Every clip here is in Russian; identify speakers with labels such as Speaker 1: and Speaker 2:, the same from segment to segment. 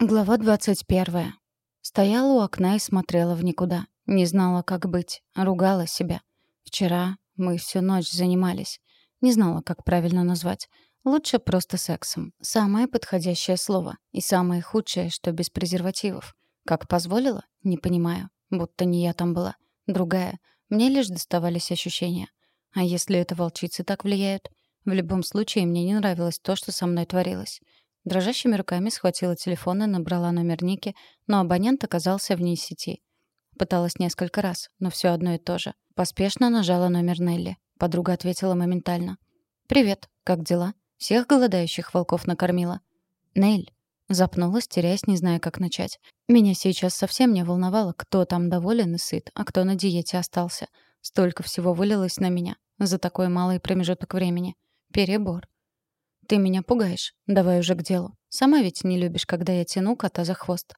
Speaker 1: Глава 21. Стояла у окна и смотрела в никуда. Не знала, как быть. Ругала себя. Вчера мы всю ночь занимались. Не знала, как правильно назвать. Лучше просто сексом. Самое подходящее слово. И самое худшее, что без презервативов. Как позволила? Не понимаю. Будто не я там была. Другая. Мне лишь доставались ощущения. А если это волчицы так влияют? В любом случае, мне не нравилось то, что со мной творилось. Дрожащими руками схватила телефон и набрала номер Ники, но абонент оказался вне сети. Пыталась несколько раз, но все одно и то же. Поспешно нажала номер Нелли. Подруга ответила моментально. «Привет, как дела? Всех голодающих волков накормила?» «Нель». Запнулась, теряясь, не зная, как начать. Меня сейчас совсем не волновало, кто там доволен и сыт, а кто на диете остался. Столько всего вылилось на меня за такой малый промежуток времени. Перебор. «Ты меня пугаешь. Давай уже к делу. Сама ведь не любишь, когда я тяну кота за хвост».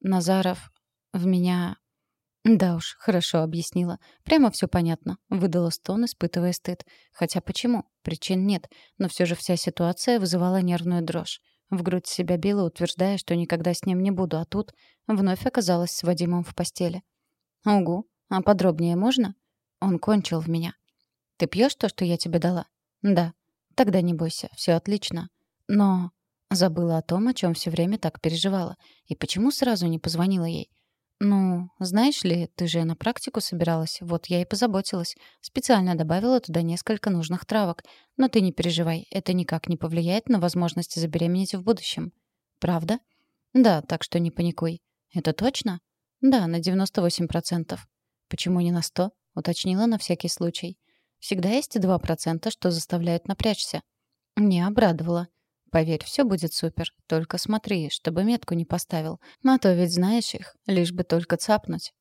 Speaker 1: Назаров в меня... Да уж, хорошо объяснила. Прямо все понятно. Выдала стон, испытывая стыд. Хотя почему? Причин нет. Но все же вся ситуация вызывала нервную дрожь. В грудь себя била, утверждая, что никогда с ним не буду, а тут вновь оказалась с Вадимом в постели. «Угу. А подробнее можно?» Он кончил в меня. «Ты пьешь то, что я тебе дала?» «Да». Тогда не бойся, все отлично. Но забыла о том, о чем все время так переживала. И почему сразу не позвонила ей? «Ну, знаешь ли, ты же на практику собиралась. Вот я и позаботилась. Специально добавила туда несколько нужных травок. Но ты не переживай, это никак не повлияет на возможность забеременеть в будущем». «Правда?» «Да, так что не паникуй». «Это точно?» «Да, на 98%. «Почему не на 100?» — уточнила на всякий случай. Всегда есть два процента, что заставляют напрячься. Не обрадовала. Поверь, все будет супер. Только смотри, чтобы метку не поставил. А то ведь знаешь их, лишь бы только цапнуть.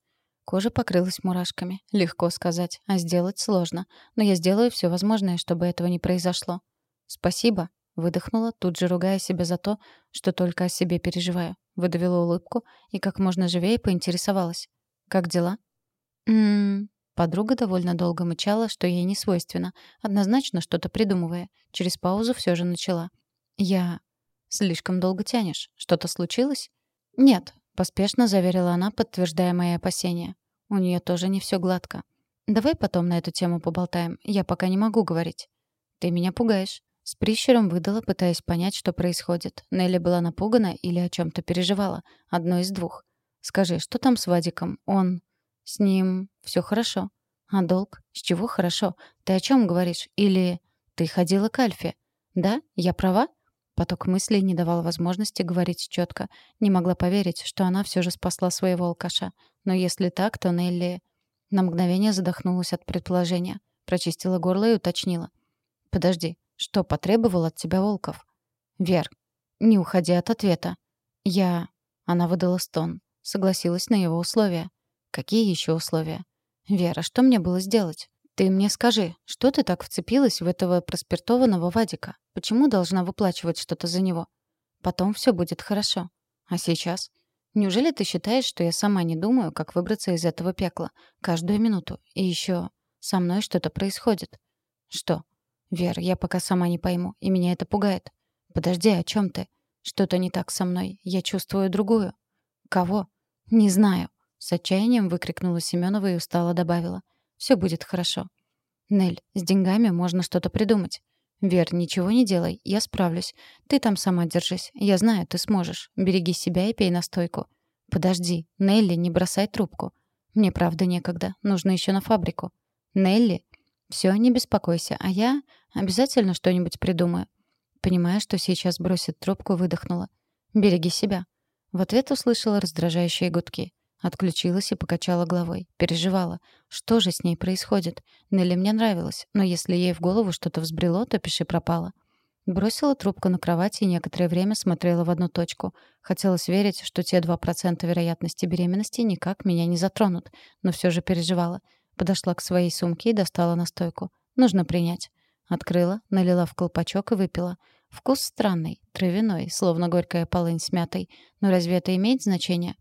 Speaker 1: Кожа покрылась мурашками. Легко сказать, а сделать сложно. Но я сделаю все возможное, чтобы этого не произошло. Спасибо. Выдохнула, тут же ругая себя за то, что только о себе переживаю. Выдавила улыбку и как можно живее поинтересовалась. «Как дела?» «М-м-м», Подруга довольно долго мычала, что ей не свойственно, однозначно что-то придумывая. Через паузу все же начала. «Я... слишком долго тянешь. Что-то случилось?» «Нет», — поспешно заверила она, подтверждая мои опасения. «У нее тоже не все гладко. Давай потом на эту тему поболтаем. Я пока не могу говорить». «Ты меня пугаешь». С прищером выдала, пытаясь понять, что происходит. Нелли была напугана или о чем то переживала. Одно из двух. «Скажи, что там с Вадиком? Он...» С ним все хорошо. А долг? С чего хорошо? Ты о чем говоришь? Или ты ходила к Альфе? Да? Я права? Поток мыслей не давал возможности говорить четко. Не могла поверить, что она все же спасла своего алкаша. Но если так, то Нелли... На мгновение задохнулась от предположения. Прочистила горло и уточнила. «Подожди, что потребовал от тебя Волков?» «Вер, не уходи от ответа». «Я...» Она выдала стон. Согласилась на его условия. Какие еще условия? Вера, что мне было сделать? Ты мне скажи, что ты так вцепилась в этого проспиртованного Вадика? Почему должна выплачивать что-то за него? Потом все будет хорошо. А сейчас? Неужели ты считаешь, что я сама не думаю, как выбраться из этого пекла? Каждую минуту. И еще со мной что-то происходит. Что? Вер, я пока сама не пойму, и меня это пугает. Подожди, о чем ты? Что-то не так со мной. Я чувствую другую. Кого? Не знаю. С отчаянием выкрикнула Семенова и устало добавила. «Все будет хорошо». «Нель, с деньгами можно что-то придумать». «Вер, ничего не делай, я справлюсь. Ты там сама держись. Я знаю, ты сможешь. Береги себя и пей настойку». «Подожди, Нелли, не бросай трубку. Мне правда некогда. Нужно еще на фабрику». «Нелли?» «Все, не беспокойся, а я обязательно что-нибудь придумаю». Понимая, что сейчас бросит трубку, выдохнула. «Береги себя». В ответ услышала раздражающие гудки. Отключилась и покачала головой. Переживала. Что же с ней происходит? Нелли мне нравилась, но если ей в голову что-то взбрело, то пиши пропало. Бросила трубку на кровать и некоторое время смотрела в одну точку. Хотелось верить, что те 2% вероятности беременности никак меня не затронут, но все же переживала. Подошла к своей сумке и достала настойку. Нужно принять. Открыла, налила в колпачок и выпила. Вкус странный, травяной, словно горькая полынь с мятой. Но разве это имеет значение?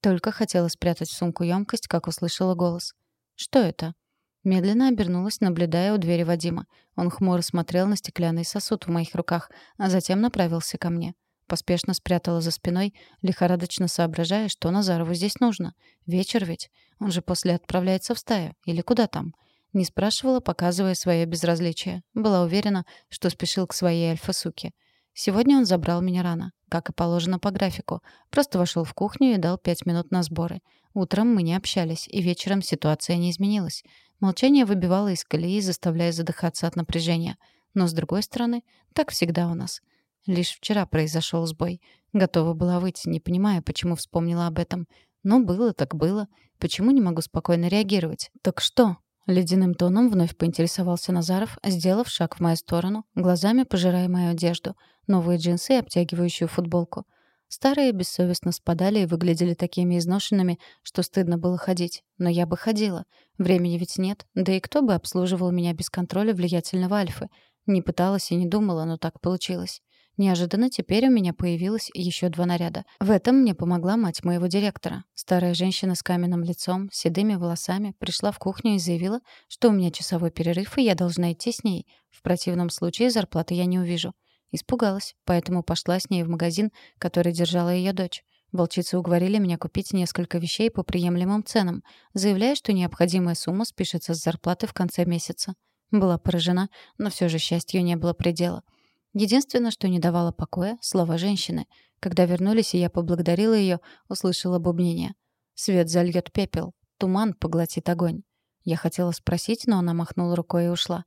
Speaker 1: Только хотела спрятать в сумку емкость, как услышала голос. «Что это?» Медленно обернулась, наблюдая у двери Вадима. Он хмуро смотрел на стеклянный сосуд в моих руках, а затем направился ко мне. поспешно спрятала за спиной, лихорадочно соображая, что Назарову здесь нужно. Вечер ведь. Он же после отправляется в стаю. Или куда там? Не спрашивала, показывая свое безразличие. Была уверена, что спешил к своей альфа-суке. Сегодня он забрал меня рано, как и положено по графику. Просто вошел в кухню и дал пять минут на сборы. Утром мы не общались, и вечером ситуация не изменилась. Молчание выбивало из колеи, заставляя задыхаться от напряжения. Но, с другой стороны, так всегда у нас. Лишь вчера произошел сбой. Готова была выйти, не понимая, почему вспомнила об этом. Но было так было. Почему не могу спокойно реагировать? Так что? Ледяным тоном вновь поинтересовался Назаров, сделав шаг в мою сторону, глазами пожирая мою одежду, новые джинсы и обтягивающую футболку. Старые бессовестно спадали и выглядели такими изношенными, что стыдно было ходить. Но я бы ходила. Времени ведь нет. Да и кто бы обслуживал меня без контроля влиятельного Альфы? Не пыталась и не думала, но так получилось. Неожиданно теперь у меня появилось еще два наряда. В этом мне помогла мать моего директора. Старая женщина с каменным лицом, седыми волосами, пришла в кухню и заявила, что у меня часовой перерыв, и я должна идти с ней. В противном случае зарплаты я не увижу. Испугалась, поэтому пошла с ней в магазин, который держала ее дочь. Волчицы уговорили меня купить несколько вещей по приемлемым ценам, заявляя, что необходимая сумма спишется с зарплаты в конце месяца. Была поражена, но все же счастью не было предела. Единственное, что не давало покоя — слова женщины. Когда вернулись, и я поблагодарила ее, услышала бубнение. «Свет зальет пепел, туман поглотит огонь». Я хотела спросить, но она махнула рукой и ушла.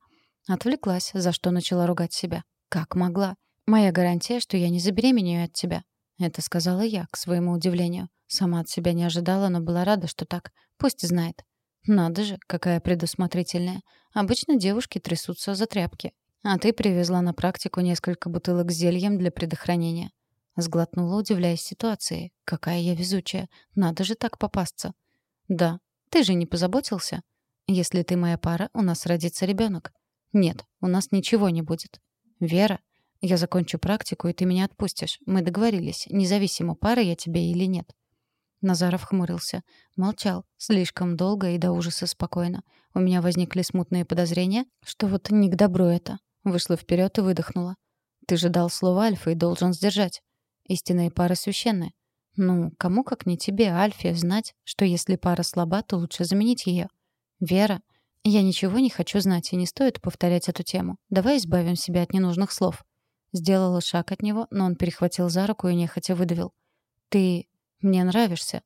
Speaker 1: Отвлеклась, за что начала ругать себя. «Как могла? Моя гарантия, что я не забеременею от тебя». Это сказала я, к своему удивлению. Сама от себя не ожидала, но была рада, что так. Пусть знает. Надо же, какая предусмотрительная. Обычно девушки трясутся за тряпки. А ты привезла на практику несколько бутылок с зельем для предохранения. Сглотнула, удивляясь ситуации. Какая я везучая. Надо же так попасться. Да. Ты же не позаботился? Если ты моя пара, у нас родится ребенок. Нет, у нас ничего не будет. Вера, я закончу практику, и ты меня отпустишь. Мы договорились, независимо, пара я тебе или нет. Назаров хмурился. Молчал. Слишком долго и до ужаса спокойно. У меня возникли смутные подозрения, что вот не к добру это. Вышла вперед и выдохнула. «Ты же дал слово Альфа и должен сдержать. Истинные пары священны. Ну, кому как не тебе, Альфе, знать, что если пара слаба, то лучше заменить ее. Вера, я ничего не хочу знать, и не стоит повторять эту тему. Давай избавим себя от ненужных слов». Сделала шаг от него, но он перехватил за руку и нехотя выдавил. «Ты мне нравишься».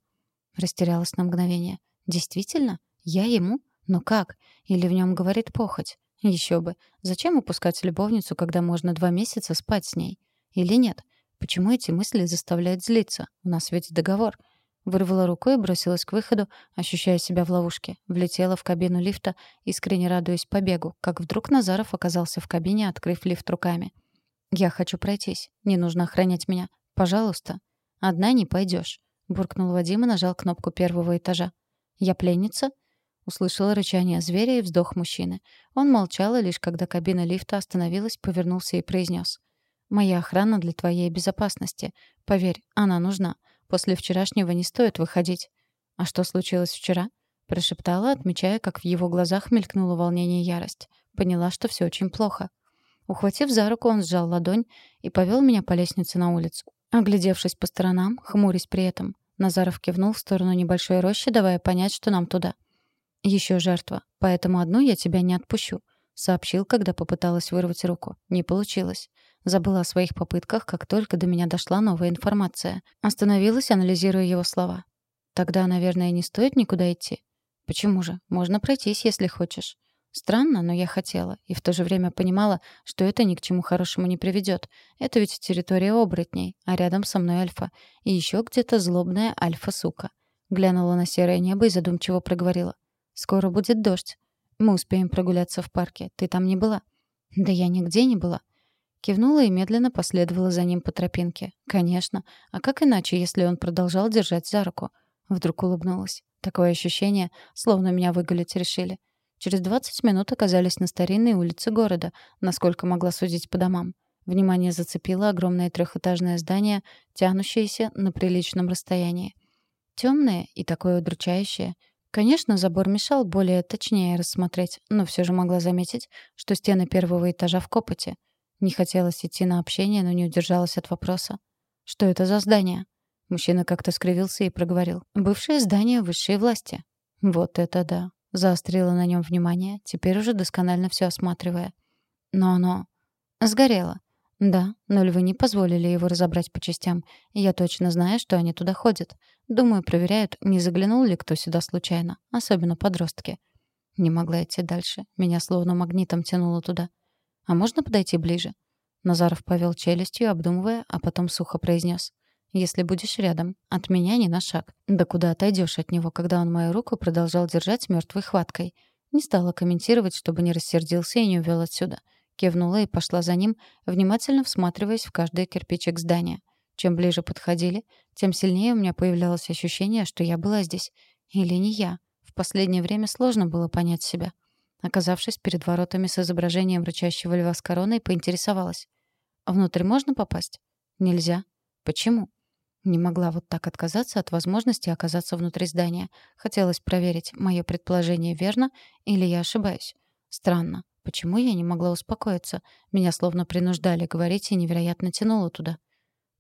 Speaker 1: Растерялась на мгновение. «Действительно? Я ему? Но как? Или в нем говорит похоть? Еще бы. Зачем упускать любовницу, когда можно два месяца спать с ней? Или нет? Почему эти мысли заставляют злиться? У нас ведь договор. Вырвала рукой и бросилась к выходу, ощущая себя в ловушке. Влетела в кабину лифта, искренне радуясь побегу, как вдруг Назаров оказался в кабине, открыв лифт руками. «Я хочу пройтись. Не нужно охранять меня. Пожалуйста». «Одна не пойдешь», — буркнул Вадим и нажал кнопку первого этажа. «Я пленница?» Услышала рычание зверя и вздох мужчины. Он молчал, и лишь когда кабина лифта остановилась, повернулся и произнес. «Моя охрана для твоей безопасности. Поверь, она нужна. После вчерашнего не стоит выходить». «А что случилось вчера?» Прошептала, отмечая, как в его глазах мелькнуло волнение и ярость. Поняла, что все очень плохо. Ухватив за руку, он сжал ладонь и повел меня по лестнице на улицу. Оглядевшись по сторонам, хмурясь при этом, Назаров кивнул в сторону небольшой рощи, давая понять, что нам туда — еще жертва, поэтому одну я тебя не отпущу», — сообщил, когда попыталась вырвать руку. Не получилось. Забыла о своих попытках, как только до меня дошла новая информация. Остановилась, анализируя его слова. «Тогда, наверное, не стоит никуда идти?» «Почему же? Можно пройтись, если хочешь». Странно, но я хотела, и в то же время понимала, что это ни к чему хорошему не приведет. Это ведь территория оборотней, а рядом со мной альфа. И еще где-то злобная альфа-сука. Глянула на серое небо и задумчиво проговорила. Скоро будет дождь. Мы успеем прогуляться в парке. Ты там не была?» «Да я нигде не была». Кивнула и медленно последовала за ним по тропинке. «Конечно. А как иначе, если он продолжал держать за руку?» Вдруг улыбнулась. Такое ощущение, словно меня выгулять решили. Через 20 минут оказались на старинной улице города, насколько могла судить по домам. Внимание зацепило огромное трехэтажное здание, тянущееся на приличном расстоянии. Темное и такое удручающее, Конечно, забор мешал более точнее рассмотреть, но все же могла заметить, что стены первого этажа в копоте. Не хотелось идти на общение, но не удержалась от вопроса. Что это за здание?» Мужчина как-то скривился и проговорил. «Бывшее здание высшей власти». «Вот это да!» Заострила на нем внимание, теперь уже досконально все осматривая. «Но оно...» «Сгорело. Да, но львы не позволили его разобрать по частям. Я точно знаю, что они туда ходят. Думаю, проверяют, не заглянул ли кто сюда случайно, особенно подростки. Не могла идти дальше. Меня словно магнитом тянуло туда. А можно подойти ближе? Назаров повел челюстью, обдумывая, а потом сухо произнес: «Если будешь рядом, от меня ни на шаг. Да куда отойдешь от него, когда он мою руку продолжал держать мертвой хваткой?» Не стала комментировать, чтобы не рассердился и не увел отсюда. Кивнула и пошла за ним, внимательно всматриваясь в каждый кирпичик здания. Чем ближе подходили, тем сильнее у меня появлялось ощущение, что я была здесь. Или не я. В последнее время сложно было понять себя. Оказавшись перед воротами с изображением рычащего льва с короной, поинтересовалась. «А внутрь можно попасть?» «Нельзя». «Почему?» Не могла вот так отказаться от возможности оказаться внутри здания. Хотелось проверить, мое предположение верно или я ошибаюсь. Странно. Почему я не могла успокоиться? Меня словно принуждали говорить и невероятно тянуло туда.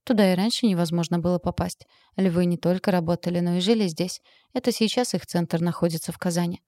Speaker 1: Туда и раньше невозможно было попасть. Львы не только работали, но и жили здесь. Это сейчас их центр находится в Казани.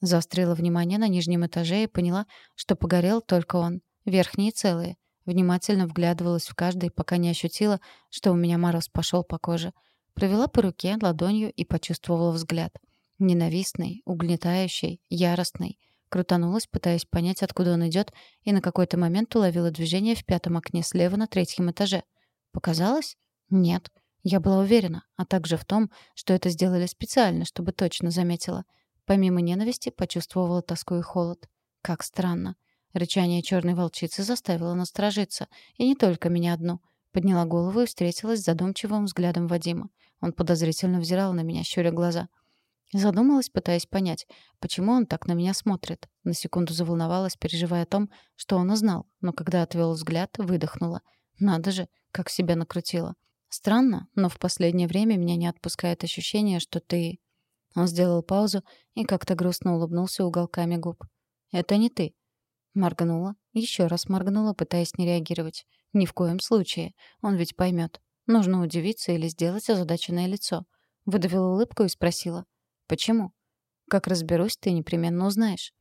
Speaker 1: Заострила внимание на нижнем этаже и поняла, что погорел только он. Верхние целые. Внимательно вглядывалась в каждый, пока не ощутила, что у меня мороз пошел по коже. Провела по руке ладонью и почувствовала взгляд. Ненавистный, угнетающий, яростный. Крутанулась, пытаясь понять, откуда он идет, и на какой-то момент уловила движение в пятом окне слева на третьем этаже. Показалось? Нет. Я была уверена, а также в том, что это сделали специально, чтобы точно заметила. Помимо ненависти, почувствовала тоску и холод. Как странно. Рычание черной волчицы заставило насторожиться. И не только меня одну. Подняла голову и встретилась с задумчивым взглядом Вадима. Он подозрительно взирал на меня, щуря глаза — Задумалась, пытаясь понять, почему он так на меня смотрит. На секунду заволновалась, переживая о том, что он узнал, но когда отвел взгляд, выдохнула. Надо же, как себя накрутила. Странно, но в последнее время меня не отпускает ощущение, что ты... Он сделал паузу и как-то грустно улыбнулся уголками губ. «Это не ты». Моргнула, еще раз моргнула, пытаясь не реагировать. Ни в коем случае. Он ведь поймет. Нужно удивиться или сделать озадаченное лицо. Выдавила улыбку и спросила. Почему? Как разберусь, ты непременно узнаешь.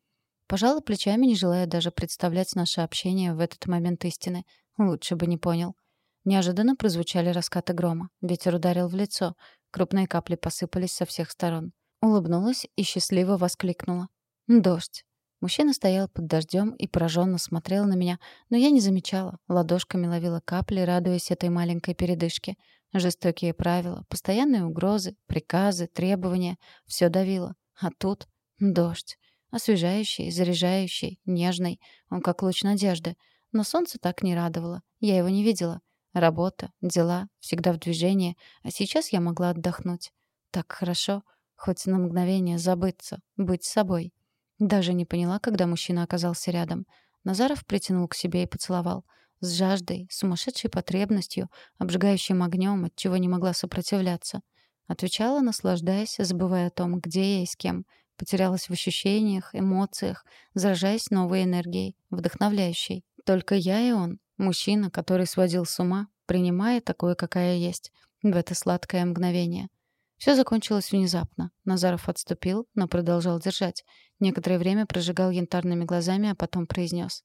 Speaker 1: Пожала плечами, не желая даже представлять наше общение в этот момент истины. Лучше бы не понял. Неожиданно прозвучали раскаты грома. Ветер ударил в лицо. Крупные капли посыпались со всех сторон. Улыбнулась и счастливо воскликнула. «Дождь». Мужчина стоял под дождем и пораженно смотрел на меня, но я не замечала. Ладошками ловила капли, радуясь этой маленькой передышке. Жестокие правила, постоянные угрозы, приказы, требования — все давило. А тут дождь. Освежающий, заряжающий, нежный. Он как луч надежды. Но солнце так не радовало. Я его не видела. Работа, дела, всегда в движении. А сейчас я могла отдохнуть. Так хорошо. Хоть на мгновение забыться, быть собой. Даже не поняла, когда мужчина оказался рядом. Назаров притянул к себе и поцеловал — с жаждой, сумасшедшей потребностью, обжигающим огнем, от чего не могла сопротивляться. Отвечала, наслаждаясь, забывая о том, где я и с кем. Потерялась в ощущениях, эмоциях, заражаясь новой энергией, вдохновляющей. Только я и он, мужчина, который сводил с ума, принимая такое, какая есть, в это сладкое мгновение. Все закончилось внезапно. Назаров отступил, но продолжал держать. Некоторое время прожигал янтарными глазами, а потом произнес.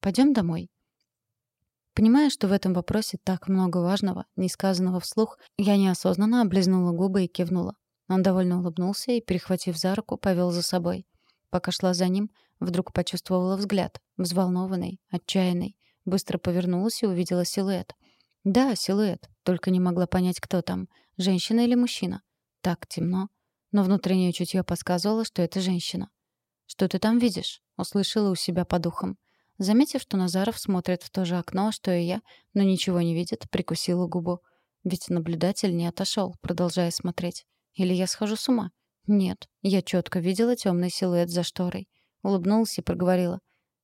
Speaker 1: «Пойдем домой». Понимая, что в этом вопросе так много важного, не сказанного вслух, я неосознанно облизнула губы и кивнула. Он довольно улыбнулся и, перехватив за руку, повел за собой. Пока шла за ним, вдруг почувствовала взгляд, взволнованный, отчаянный. Быстро повернулась и увидела силуэт. Да, силуэт, только не могла понять, кто там, женщина или мужчина. Так темно. Но внутреннее чутье подсказывало, что это женщина. «Что ты там видишь?» — услышала у себя по духам. Заметив, что Назаров смотрит в то же окно, что и я, но ничего не видит, прикусила губу. Ведь наблюдатель не отошел, продолжая смотреть. Или я схожу с ума? Нет, я четко видела темный силуэт за шторой. Улыбнулась и проговорила.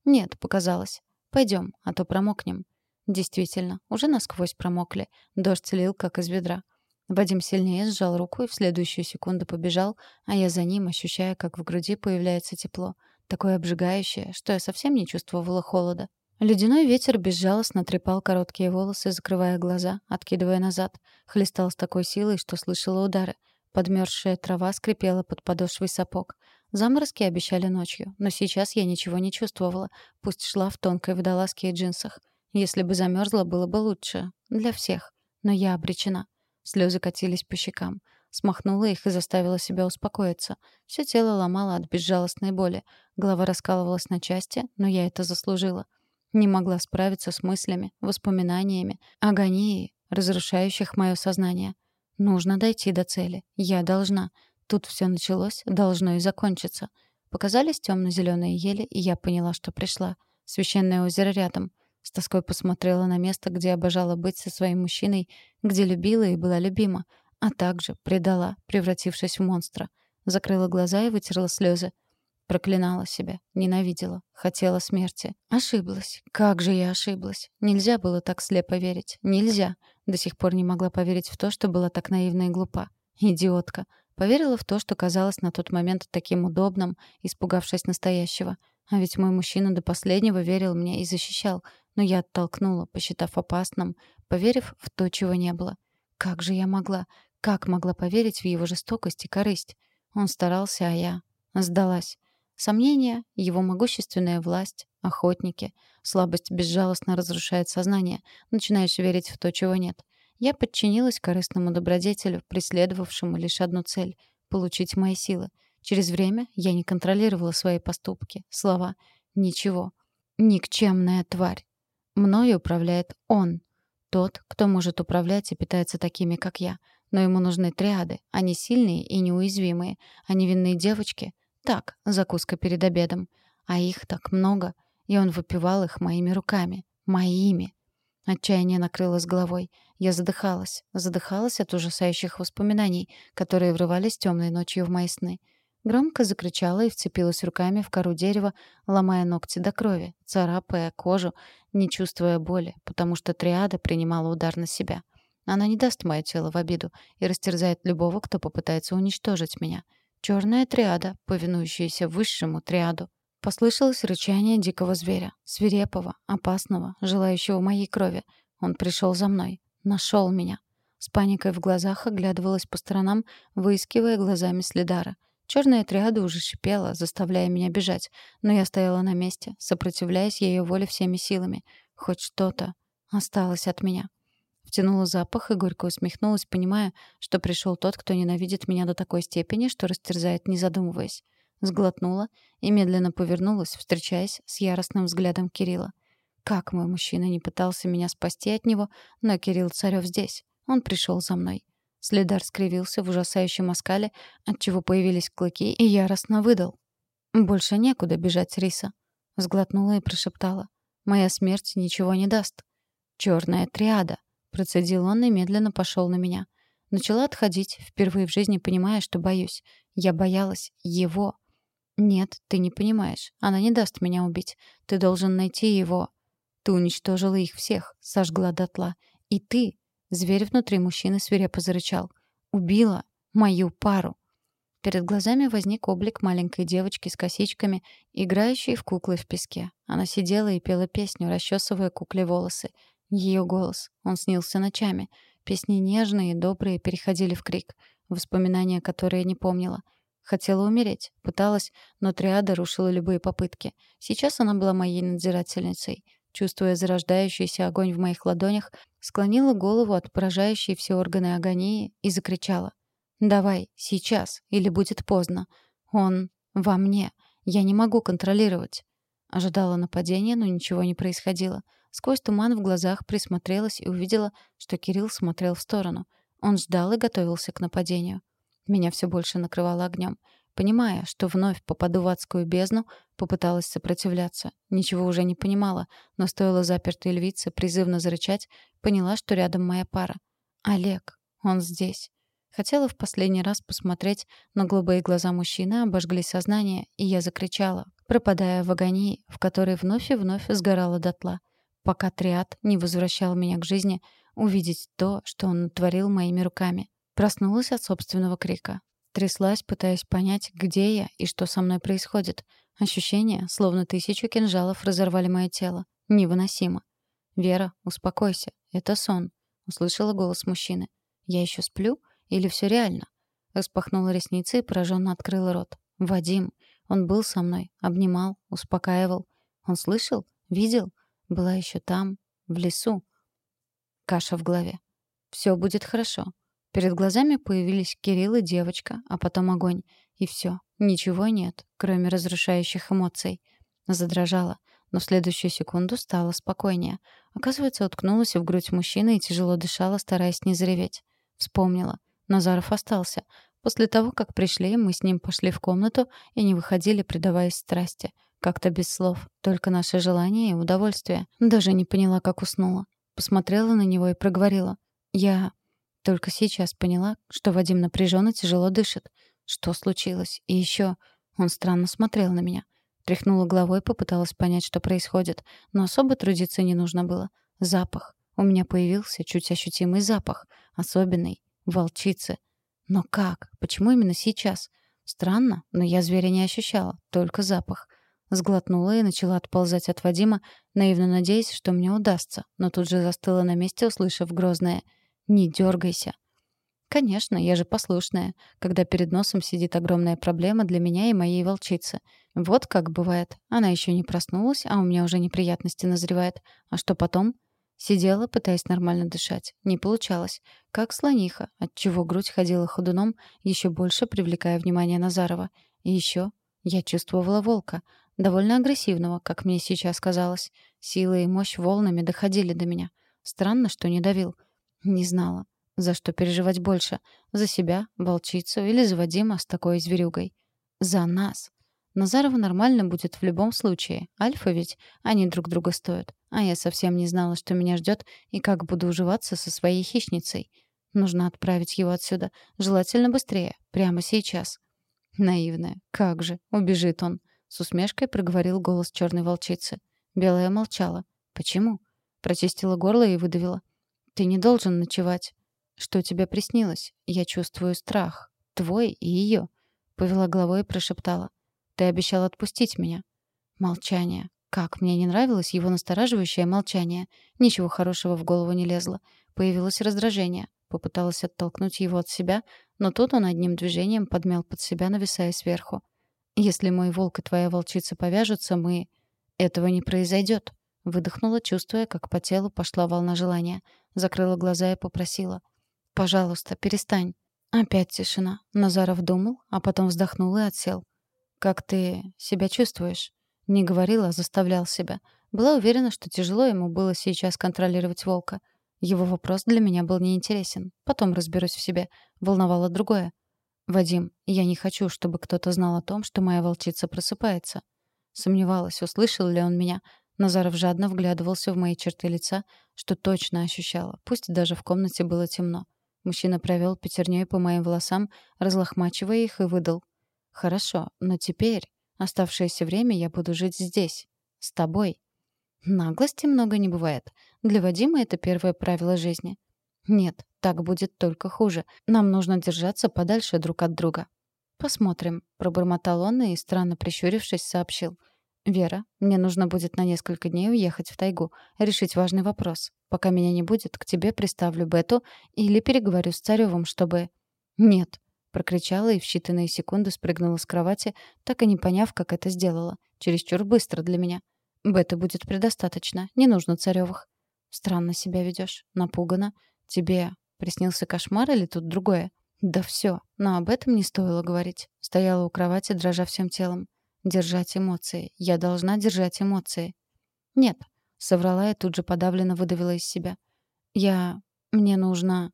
Speaker 1: Нет, показалось. Пойдем, а то промокнем. Действительно, уже насквозь промокли. Дождь лил, как из ведра. Вадим сильнее сжал руку и в следующую секунду побежал, а я за ним, ощущая, как в груди появляется тепло — такое обжигающее, что я совсем не чувствовала холода. Ледяной ветер безжалостно трепал короткие волосы, закрывая глаза, откидывая назад. Хлестал с такой силой, что слышала удары. Подмерзшая трава скрипела под подошвой сапог. Заморозки обещали ночью, но сейчас я ничего не чувствовала, пусть шла в тонкой водолазке и джинсах. Если бы замерзла, было бы лучше. Для всех. Но я обречена. Слезы катились по щекам. Смахнула их и заставила себя успокоиться. Все тело ломало от безжалостной боли. Голова раскалывалась на части, но я это заслужила. Не могла справиться с мыслями, воспоминаниями, агонией, разрушающих мое сознание. Нужно дойти до цели. Я должна. Тут все началось, должно и закончиться. Показались темно-зеленые ели, и я поняла, что пришла. Священное озеро рядом. С тоской посмотрела на место, где обожала быть со своим мужчиной, где любила и была любима, а также предала, превратившись в монстра. Закрыла глаза и вытерла слезы. Проклинала себя, ненавидела, хотела смерти. Ошиблась. Как же я ошиблась. Нельзя было так слепо верить. Нельзя. До сих пор не могла поверить в то, что была так наивна и глупа. Идиотка. Поверила в то, что казалось на тот момент таким удобным, испугавшись настоящего. А ведь мой мужчина до последнего верил мне и защищал. Но я оттолкнула, посчитав опасным, поверив в то, чего не было. Как же я могла? Как могла поверить в его жестокость и корысть? Он старался, а я сдалась. Сомнения, его могущественная власть, охотники. Слабость безжалостно разрушает сознание. Начинаешь верить в то, чего нет. Я подчинилась корыстному добродетелю, преследовавшему лишь одну цель — получить мои силы. Через время я не контролировала свои поступки, слова. Ничего. Никчемная тварь. Мною управляет он. Тот, кто может управлять и питается такими, как я. Но ему нужны триады. Они сильные и неуязвимые. А невинные девочки — так, закуска перед обедом. А их так много. И он выпивал их моими руками. Моими. Отчаяние накрыло с головой. Я задыхалась. Задыхалась от ужасающих воспоминаний, которые врывались темной ночью в мои сны. Громко закричала и вцепилась руками в кору дерева, ломая ногти до крови, царапая кожу, не чувствуя боли, потому что триада принимала удар на себя. Она не даст мое тело в обиду и растерзает любого, кто попытается уничтожить меня. Черная триада, повинующаяся высшему триаду. Послышалось рычание дикого зверя, свирепого, опасного, желающего моей крови. Он пришел за мной, нашел меня. С паникой в глазах оглядывалась по сторонам, выискивая глазами следара. Черная триада уже шипела, заставляя меня бежать, но я стояла на месте, сопротивляясь ее воле всеми силами. Хоть что-то осталось от меня. Втянула запах и горько усмехнулась, понимая, что пришел тот, кто ненавидит меня до такой степени, что растерзает, не задумываясь. Сглотнула и медленно повернулась, встречаясь с яростным взглядом Кирилла. Как мой мужчина не пытался меня спасти от него, но Кирилл Царев здесь. Он пришел за мной. Следар скривился в ужасающем оскале, отчего появились клыки, и яростно выдал. «Больше некуда бежать, Риса». Сглотнула и прошептала. «Моя смерть ничего не даст». «Черная триада», Процедил он и медленно пошел на меня. Начала отходить, впервые в жизни понимая, что боюсь. Я боялась его. «Нет, ты не понимаешь. Она не даст меня убить. Ты должен найти его». Ты уничтожила их всех, сожгла дотла. И ты, зверь внутри мужчины свирепо зарычал, убила мою пару. Перед глазами возник облик маленькой девочки с косичками, играющей в куклы в песке. Она сидела и пела песню, расчесывая кукле волосы. Ее голос. Он снился ночами. Песни нежные и добрые переходили в крик. Воспоминания, которые не помнила. Хотела умереть. Пыталась, но триада рушила любые попытки. Сейчас она была моей надзирательницей. Чувствуя зарождающийся огонь в моих ладонях, склонила голову от поражающей все органы агонии и закричала. «Давай, сейчас, или будет поздно. Он во мне. Я не могу контролировать». Ожидала нападения, но ничего не происходило. Сквозь туман в глазах присмотрелась и увидела, что Кирилл смотрел в сторону. Он ждал и готовился к нападению. Меня все больше накрывало огнем. Понимая, что вновь попаду в адскую бездну, попыталась сопротивляться. Ничего уже не понимала, но стоило запертой львице призывно зарычать, поняла, что рядом моя пара. Олег. Он здесь. Хотела в последний раз посмотреть, но голубые глаза мужчины обожгли сознание, и я закричала, пропадая в агонии, в которой вновь и вновь сгорала дотла пока Триад не возвращал меня к жизни, увидеть то, что он натворил моими руками. Проснулась от собственного крика. Тряслась, пытаясь понять, где я и что со мной происходит. Ощущения, словно тысячу кинжалов разорвали мое тело. Невыносимо. «Вера, успокойся. Это сон», — услышала голос мужчины. «Я еще сплю? Или все реально?» Распахнула ресницы и пораженно открыла рот. «Вадим. Он был со мной, обнимал, успокаивал. Он слышал? Видел? Была еще там, в лесу. Каша в голове. Все будет хорошо. Перед глазами появились Кирилл и девочка, а потом огонь. И все. Ничего нет, кроме разрушающих эмоций. Задрожала, но в следующую секунду стало спокойнее. Оказывается, уткнулась в грудь мужчины и тяжело дышала, стараясь не зареветь. Вспомнила. Назаров остался. После того, как пришли, мы с ним пошли в комнату и не выходили, предаваясь страсти. Как-то без слов, только наше желание и удовольствие. Даже не поняла, как уснула. Посмотрела на него и проговорила. Я только сейчас поняла, что Вадим напряженно тяжело дышит. Что случилось? И еще он странно смотрел на меня. Тряхнула головой, попыталась понять, что происходит, но особо трудиться не нужно было. Запах. У меня появился чуть ощутимый запах. Особенный. Волчицы. Но как? Почему именно сейчас? Странно, но я зверя не ощущала, только запах. Сглотнула и начала отползать от Вадима, наивно надеясь, что мне удастся, но тут же застыла на месте, услышав грозное «Не дергайся». Конечно, я же послушная, когда перед носом сидит огромная проблема для меня и моей волчицы. Вот как бывает. Она еще не проснулась, а у меня уже неприятности назревают. А что потом? Сидела, пытаясь нормально дышать. Не получалось. Как слониха, отчего грудь ходила ходуном, еще больше привлекая внимание Назарова. И еще я чувствовала волка. Довольно агрессивного, как мне сейчас казалось. Сила и мощь волнами доходили до меня. Странно, что не давил. Не знала, за что переживать больше. За себя, волчицу или за Вадима с такой зверюгой. За нас. Назарова нормально будет в любом случае. Альфа ведь, они друг друга стоят. А я совсем не знала, что меня ждет и как буду уживаться со своей хищницей. Нужно отправить его отсюда. Желательно быстрее. Прямо сейчас. Наивная. Как же. Убежит он. С усмешкой проговорил голос черной волчицы. Белая молчала. Почему? Прочистила горло и выдавила. Ты не должен ночевать. Что тебе приснилось? Я чувствую страх. Твой и ее. Повела головой и прошептала. Ты обещал отпустить меня». Молчание. Как мне не нравилось его настораживающее молчание. Ничего хорошего в голову не лезло. Появилось раздражение. Попыталась оттолкнуть его от себя, но тут он одним движением подмял под себя, нависая сверху. «Если мой волк и твоя волчица повяжутся, мы...» «Этого не произойдет», — выдохнула, чувствуя, как по телу пошла волна желания. Закрыла глаза и попросила. «Пожалуйста, перестань». Опять тишина. Назаров думал, а потом вздохнул и отсел. «Как ты себя чувствуешь?» Не говорила, а заставлял себя. Была уверена, что тяжело ему было сейчас контролировать волка. Его вопрос для меня был неинтересен. Потом разберусь в себе. Волновало другое. «Вадим, я не хочу, чтобы кто-то знал о том, что моя волчица просыпается». Сомневалась, услышал ли он меня. Назаров жадно вглядывался в мои черты лица, что точно ощущала, пусть даже в комнате было темно. Мужчина провел пятерней по моим волосам, разлохмачивая их, и выдал — Хорошо, но теперь оставшееся время я буду жить здесь, с тобой. Наглости много не бывает. Для Вадима это первое правило жизни. Нет, так будет только хуже. Нам нужно держаться подальше друг от друга. Посмотрим, пробормотал он и, странно прищурившись, сообщил. «Вера, мне нужно будет на несколько дней уехать в тайгу, решить важный вопрос. Пока меня не будет, к тебе приставлю Бету или переговорю с Царевым, чтобы...» «Нет», прокричала и в считанные секунды спрыгнула с кровати, так и не поняв, как это сделала. Чересчур быстро для меня. Бета будет предостаточно, не нужно царевых. Странно себя ведешь, напугана. Тебе приснился кошмар или тут другое? Да все, но об этом не стоило говорить. Стояла у кровати, дрожа всем телом. Держать эмоции. Я должна держать эмоции. Нет, соврала и тут же подавленно выдавила из себя. Я... Мне нужно...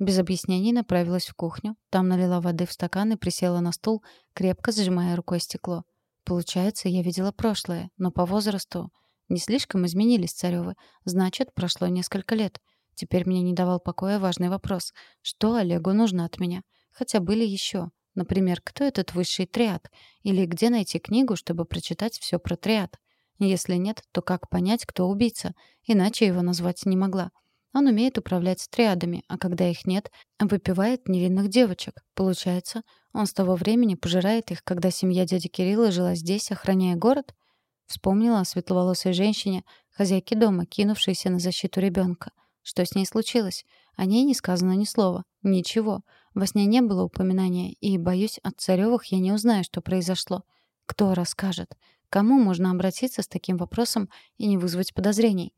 Speaker 1: Без объяснений направилась в кухню, там налила воды в стакан и присела на стул, крепко сжимая рукой стекло. Получается, я видела прошлое, но по возрасту не слишком изменились царевы. Значит, прошло несколько лет. Теперь мне не давал покоя важный вопрос. Что Олегу нужно от меня? Хотя были еще. Например, кто этот высший триад? Или где найти книгу, чтобы прочитать все про триад? Если нет, то как понять, кто убийца? Иначе его назвать не могла. Он умеет управлять триадами, а когда их нет, выпивает невинных девочек. Получается, он с того времени пожирает их, когда семья дяди Кирилла жила здесь, охраняя город? Вспомнила о светловолосой женщине, хозяйки дома, кинувшейся на защиту ребенка. Что с ней случилось? О ней не сказано ни слова. Ничего. Во сне не было упоминания, и, боюсь, от Царёвых я не узнаю, что произошло. Кто расскажет? Кому можно обратиться с таким вопросом и не вызвать подозрений?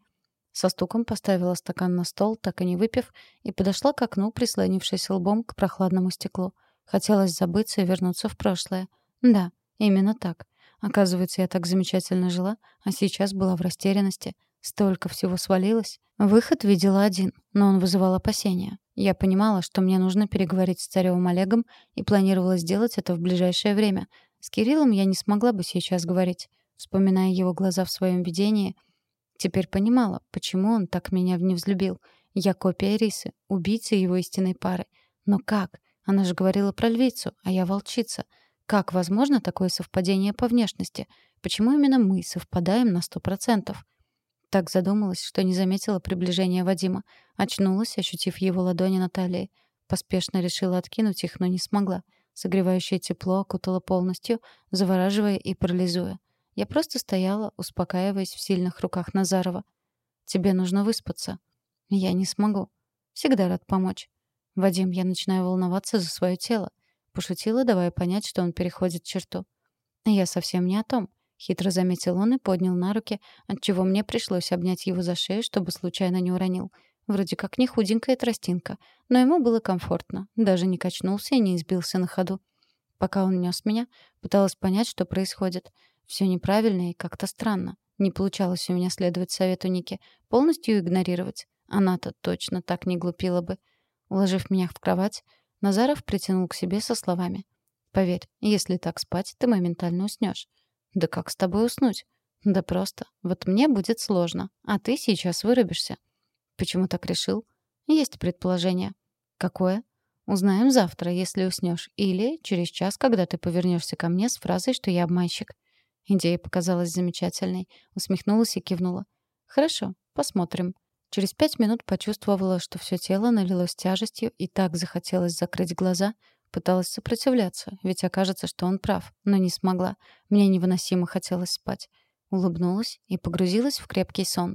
Speaker 1: Со стуком поставила стакан на стол, так и не выпив, и подошла к окну, прислонившись лбом к прохладному стеклу. Хотелось забыться и вернуться в прошлое. Да, именно так. Оказывается, я так замечательно жила, а сейчас была в растерянности. Столько всего свалилось. Выход видела один, но он вызывал опасения. Я понимала, что мне нужно переговорить с царевым Олегом и планировала сделать это в ближайшее время. С Кириллом я не смогла бы сейчас говорить. Вспоминая его глаза в своем видении, теперь понимала, почему он так меня не взлюбил. Я копия Рисы, убийца его истинной пары. Но как? Она же говорила про львицу, а я волчица. Как возможно такое совпадение по внешности? Почему именно мы совпадаем на сто процентов? Так задумалась, что не заметила приближения Вадима. Очнулась, ощутив его ладони на талии. Поспешно решила откинуть их, но не смогла. Согревающее тепло окутало полностью, завораживая и парализуя. Я просто стояла, успокаиваясь в сильных руках Назарова. «Тебе нужно выспаться». «Я не смогу. Всегда рад помочь». «Вадим, я начинаю волноваться за свое тело». Пошутила, давая понять, что он переходит черту. «Я совсем не о том», — хитро заметил он и поднял на руки, отчего мне пришлось обнять его за шею, чтобы случайно не уронил. Вроде как не худенькая тростинка, но ему было комфортно, даже не качнулся и не избился на ходу. Пока он нес меня, пыталась понять, что происходит. Все неправильно и как-то странно. Не получалось у меня следовать совету Ники, полностью игнорировать. Она-то точно так не глупила бы. Уложив меня в кровать, Назаров притянул к себе со словами. «Поверь, если так спать, ты моментально уснешь». «Да как с тобой уснуть?» «Да просто. Вот мне будет сложно, а ты сейчас вырубишься». «Почему так решил?» «Есть предположение». «Какое?» «Узнаем завтра, если уснешь, или через час, когда ты повернешься ко мне с фразой, что я обманщик». Идея показалась замечательной. Усмехнулась и кивнула. «Хорошо, посмотрим». Через пять минут почувствовала, что все тело налилось тяжестью и так захотелось закрыть глаза. Пыталась сопротивляться, ведь окажется, что он прав, но не смогла. Мне невыносимо хотелось спать. Улыбнулась и погрузилась в крепкий сон.